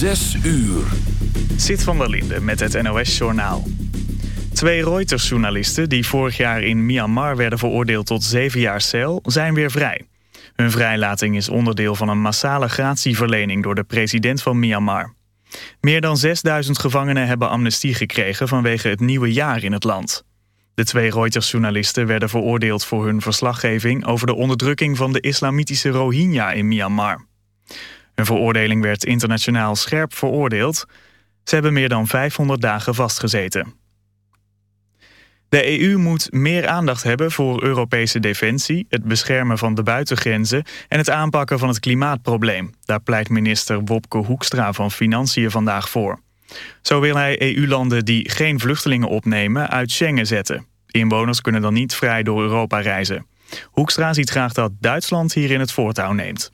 Zes uur. Zit van der Linde met het NOS-journaal. Twee Reuters-journalisten die vorig jaar in Myanmar werden veroordeeld tot zeven jaar cel, zijn weer vrij. Hun vrijlating is onderdeel van een massale gratieverlening door de president van Myanmar. Meer dan 6000 gevangenen hebben amnestie gekregen vanwege het nieuwe jaar in het land. De twee Reuters-journalisten werden veroordeeld voor hun verslaggeving over de onderdrukking van de islamitische Rohingya in Myanmar. Hun veroordeling werd internationaal scherp veroordeeld. Ze hebben meer dan 500 dagen vastgezeten. De EU moet meer aandacht hebben voor Europese defensie, het beschermen van de buitengrenzen en het aanpakken van het klimaatprobleem. Daar pleit minister Wopke Hoekstra van Financiën vandaag voor. Zo wil hij EU-landen die geen vluchtelingen opnemen uit Schengen zetten. Inwoners kunnen dan niet vrij door Europa reizen. Hoekstra ziet graag dat Duitsland hierin het voortouw neemt.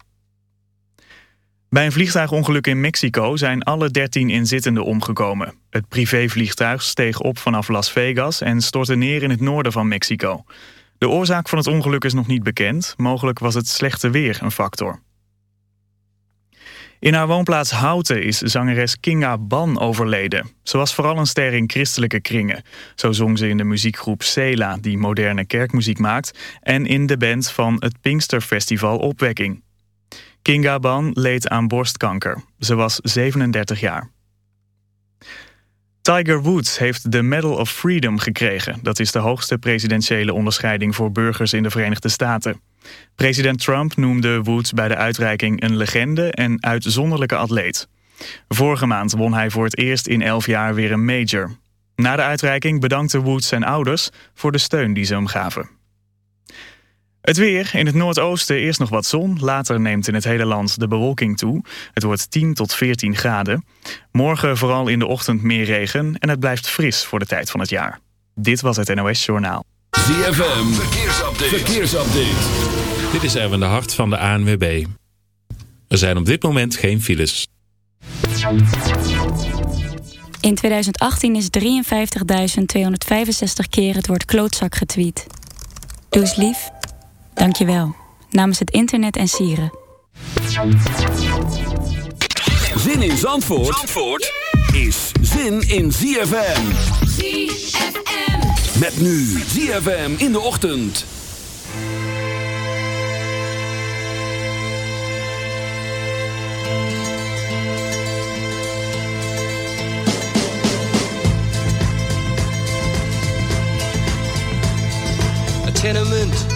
Bij een vliegtuigongeluk in Mexico zijn alle 13 inzittenden omgekomen. Het privévliegtuig steeg op vanaf Las Vegas en stortte neer in het noorden van Mexico. De oorzaak van het ongeluk is nog niet bekend. Mogelijk was het slechte weer een factor. In haar woonplaats Houten is zangeres Kinga Ban overleden. Ze was vooral een ster in christelijke kringen. Zo zong ze in de muziekgroep Sela, die moderne kerkmuziek maakt... en in de band van het Pinksterfestival Opwekking. Kinga Ban leed aan borstkanker. Ze was 37 jaar. Tiger Woods heeft de Medal of Freedom gekregen. Dat is de hoogste presidentiële onderscheiding voor burgers in de Verenigde Staten. President Trump noemde Woods bij de uitreiking een legende en uitzonderlijke atleet. Vorige maand won hij voor het eerst in 11 jaar weer een major. Na de uitreiking bedankte Woods zijn ouders voor de steun die ze hem gaven. Het weer. In het noordoosten eerst nog wat zon. Later neemt in het hele land de bewolking toe. Het wordt 10 tot 14 graden. Morgen vooral in de ochtend meer regen. En het blijft fris voor de tijd van het jaar. Dit was het NOS Journaal. ZFM. Verkeersupdate. Verkeersupdate. Dit is Erwin de Hart van de ANWB. Er zijn op dit moment geen files. In 2018 is 53.265 keer het woord klootzak getweet. Doe eens lief. Dankjewel. Namens het internet en sieren. Zin in Zandvoort, Zandvoort is zin in ZFM. ZFM. Met nu ZFM in de ochtend. A tenement,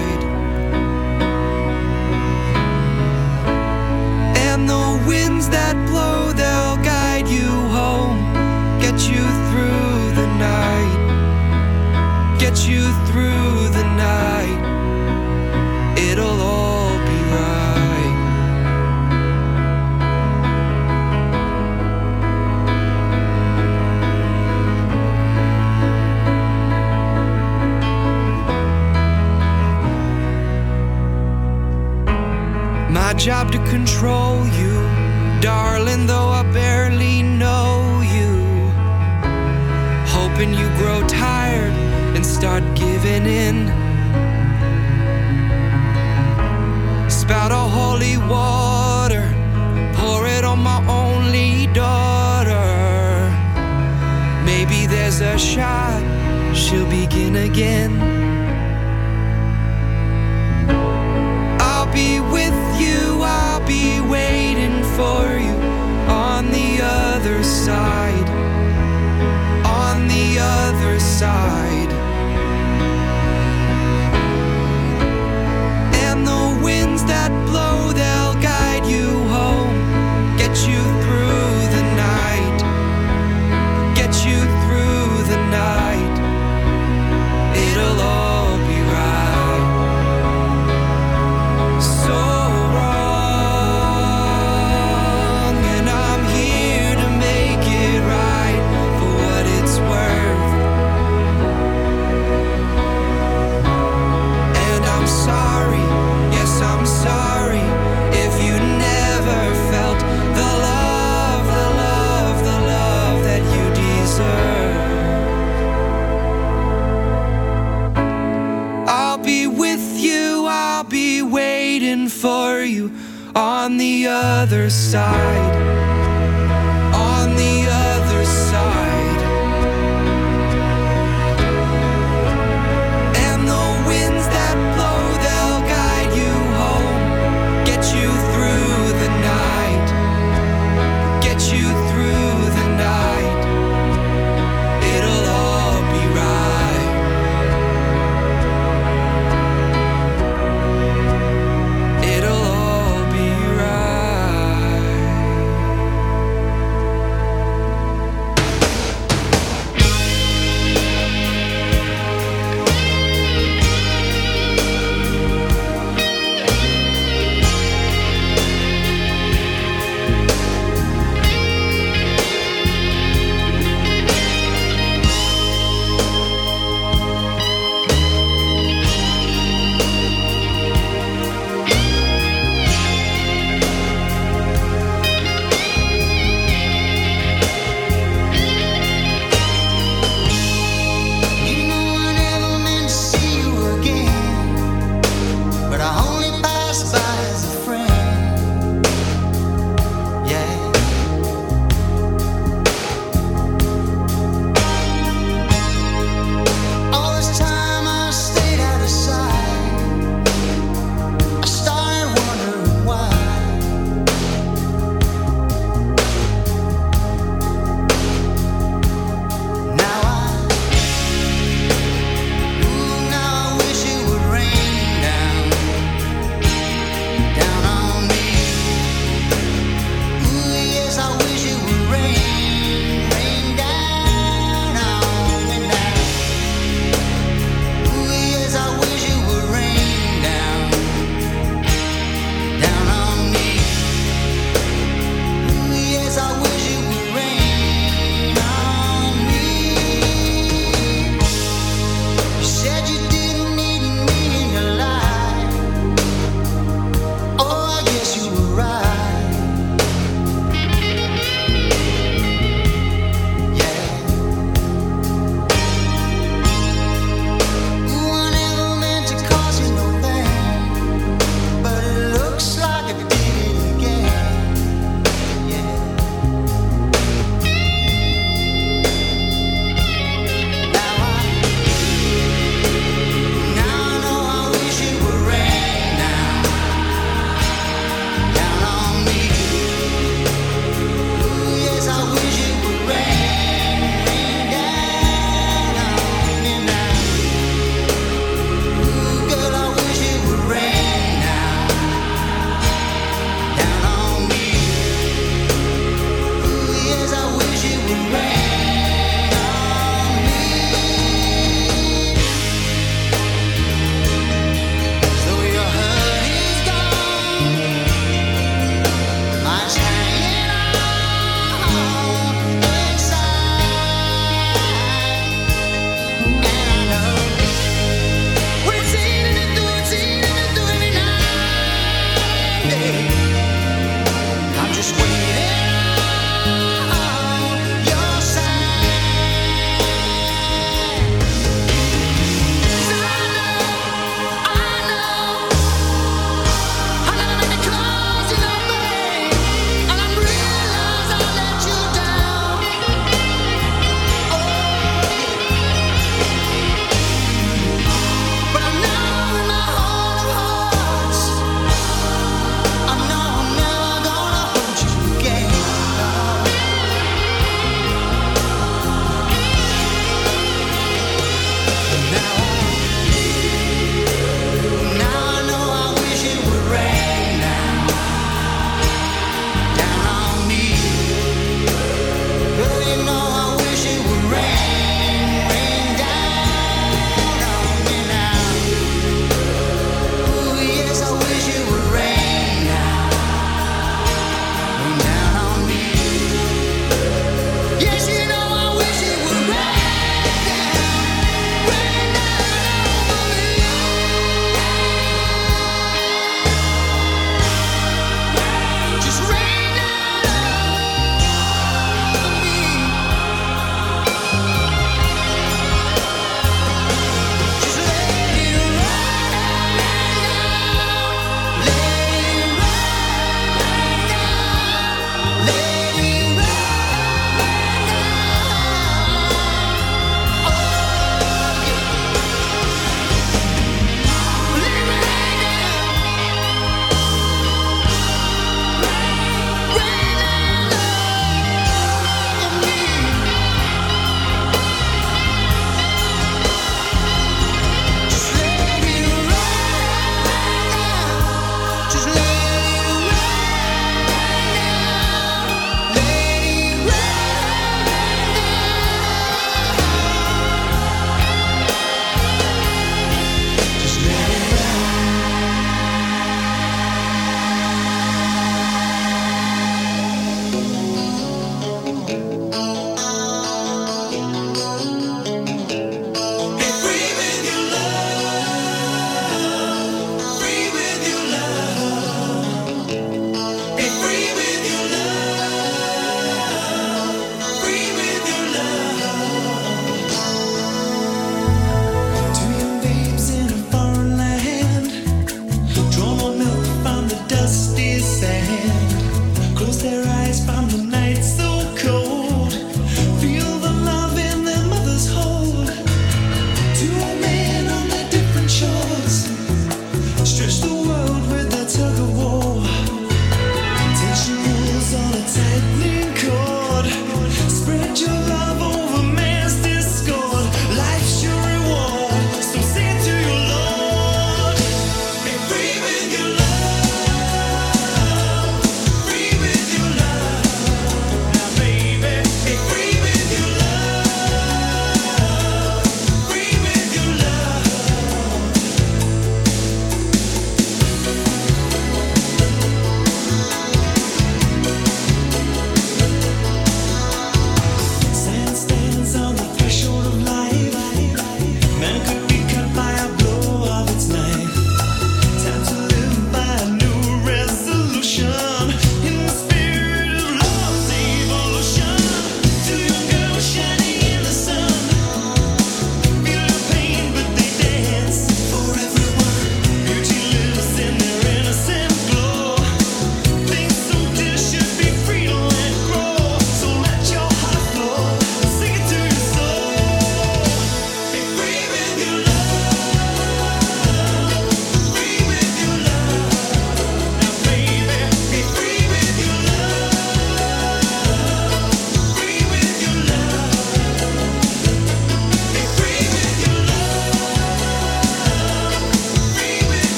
again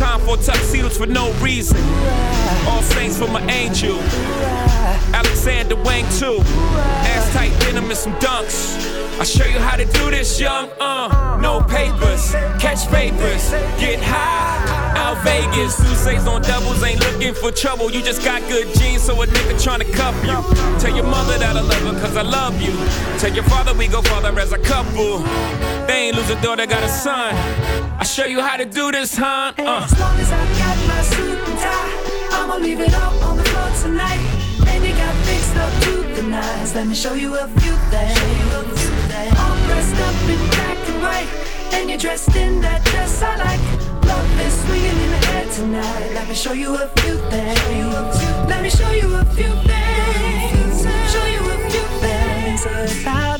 time for tuxedos for no reason. All saints for my angel. Alexander Wang too. Ass tight denim and some dunks. I show you how to do this, young. Uh, no papers, catch papers, get high. Out Vegas, Sousa's on doubles, ain't looking for trouble. You just got good genes, so a nigga tryna cuff you. Tell your mother that I love her, cause I love you. Tell your father we go father as a couple. They ain't lose a daughter, got a son. I show you how to do this, huh? Uh. As long as I got my suit and tie, I'ma leave it all on the floor tonight. Baby got fixed up to the nines. Let me show you a few things. All dressed up in black and white, and you're dressed in that dress I like. Love is swinging in the air tonight. Let me show you a few things. Let me show you a few things. Show you a few things about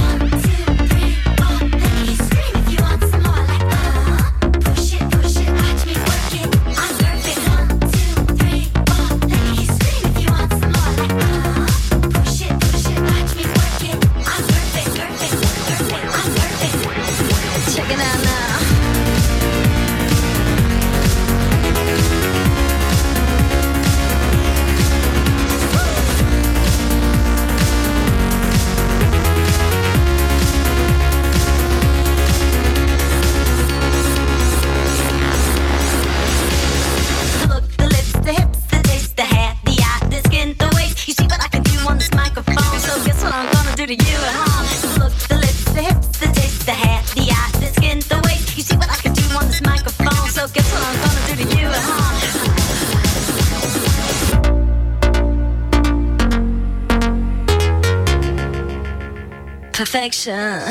神。